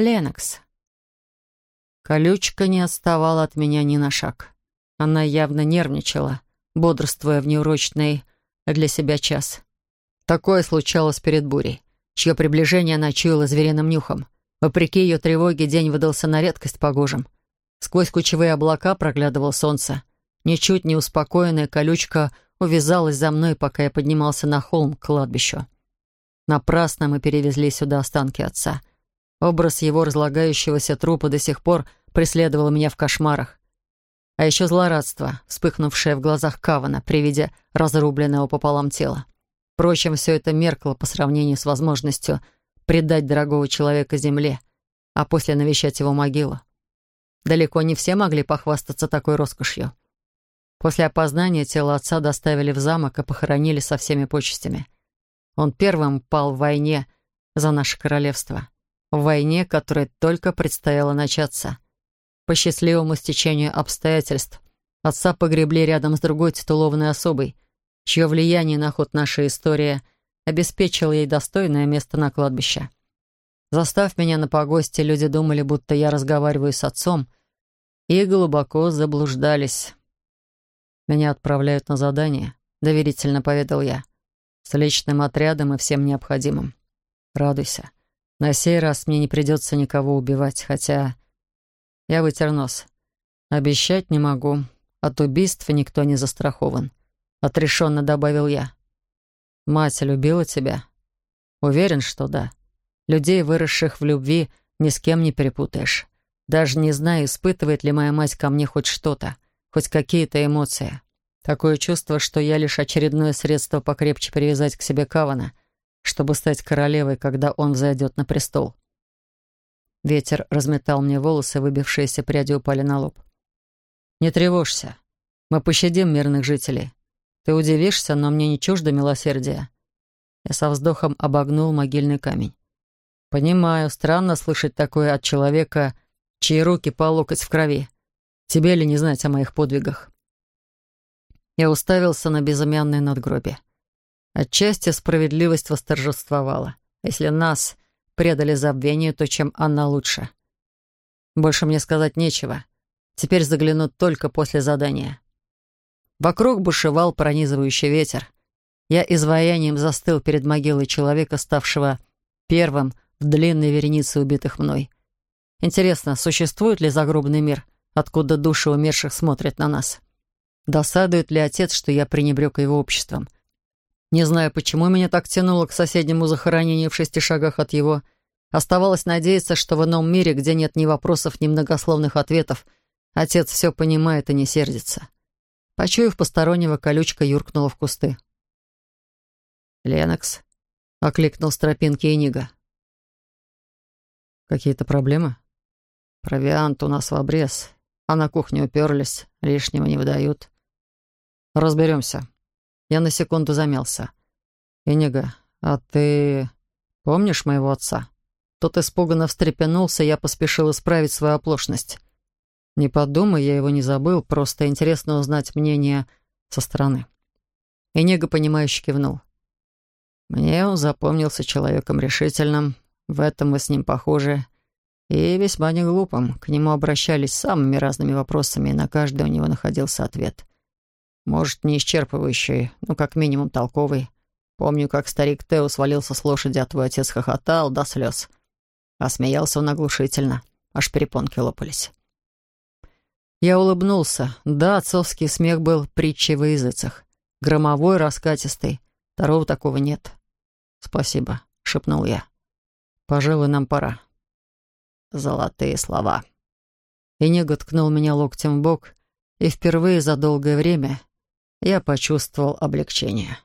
Ленокс. Колючка не отставала от меня ни на шаг. Она явно нервничала, бодрствуя в неурочный для себя час. Такое случалось перед бурей, чье приближение она чуяла звериным нюхом. Вопреки ее тревоге, день выдался на редкость погожим. Сквозь кучевые облака проглядывал солнце. Ничуть не успокоенная колючка увязалась за мной, пока я поднимался на холм к кладбищу. Напрасно мы перевезли сюда останки отца. Образ его разлагающегося трупа до сих пор преследовал меня в кошмарах. А еще злорадство, вспыхнувшее в глазах Кавана при виде разрубленного пополам тела. Впрочем, все это меркло по сравнению с возможностью предать дорогого человека земле, а после навещать его могилу. Далеко не все могли похвастаться такой роскошью. После опознания тело отца доставили в замок и похоронили со всеми почестями. Он первым пал в войне за наше королевство. В войне, которая только предстояла начаться. По счастливому стечению обстоятельств отца погребли рядом с другой титулованной особой, чье влияние на ход нашей истории обеспечило ей достойное место на кладбище. Застав меня на погосте, люди думали, будто я разговариваю с отцом, и глубоко заблуждались. «Меня отправляют на задание», — доверительно поведал я. «С личным отрядом и всем необходимым. Радуйся. На сей раз мне не придется никого убивать, хотя...» Я вытер нос. «Обещать не могу. От убийств никто не застрахован», — отрешенно добавил я. «Мать любила тебя?» «Уверен, что да. Людей, выросших в любви, ни с кем не перепутаешь. Даже не знаю, испытывает ли моя мать ко мне хоть что-то хоть какие-то эмоции. Такое чувство, что я лишь очередное средство покрепче привязать к себе Кавана, чтобы стать королевой, когда он взойдет на престол. Ветер разметал мне волосы, выбившиеся пряди упали на лоб. «Не тревожься. Мы пощадим мирных жителей. Ты удивишься, но мне не чуждо милосердия». Я со вздохом обогнул могильный камень. «Понимаю, странно слышать такое от человека, чьи руки по локоть в крови. Тебе ли не знать о моих подвигах?» Я уставился на безымянное надгробие. Отчасти справедливость восторжествовала. Если нас предали забвению, то чем она лучше? Больше мне сказать нечего. Теперь заглянут только после задания. Вокруг бушевал пронизывающий ветер. Я изваянием застыл перед могилой человека, ставшего первым в длинной веренице убитых мной. Интересно, существует ли загробный мир, откуда души умерших смотрят на нас. Досадует ли отец, что я пренебрег его обществом? Не знаю, почему меня так тянуло к соседнему захоронению в шести шагах от его. Оставалось надеяться, что в ином мире, где нет ни вопросов, ни многословных ответов, отец все понимает и не сердится. Почуяв постороннего, колючка юркнула в кусты. «Ленокс», — окликнул с тропинки Энига. «Какие-то проблемы?» «Провиант у нас в обрез а на кухню уперлись, лишнего не выдают. Разберемся. Я на секунду замялся. Инига, а ты помнишь моего отца? Тот испуганно встрепенулся, я поспешил исправить свою оплошность. Не подумай, я его не забыл, просто интересно узнать мнение со стороны. Инега, понимающе кивнул. Мне он запомнился человеком решительным, в этом мы с ним похожи, и весьма не глупым. К нему обращались самыми разными вопросами, и на каждый у него находился ответ. Может, не исчерпывающий, но как минимум толковый. Помню, как старик Тео свалился с лошади, а твой отец хохотал до слез. А смеялся он оглушительно, аж перепонки лопались. Я улыбнулся. Да, отцовский смех был притчей во языцах. Громовой, раскатистый. Второго такого нет. «Спасибо», — шепнул я. «Пожалуй, нам пора». Золотые слова. Инега ткнул меня локтем в бок, и впервые за долгое время я почувствовал облегчение.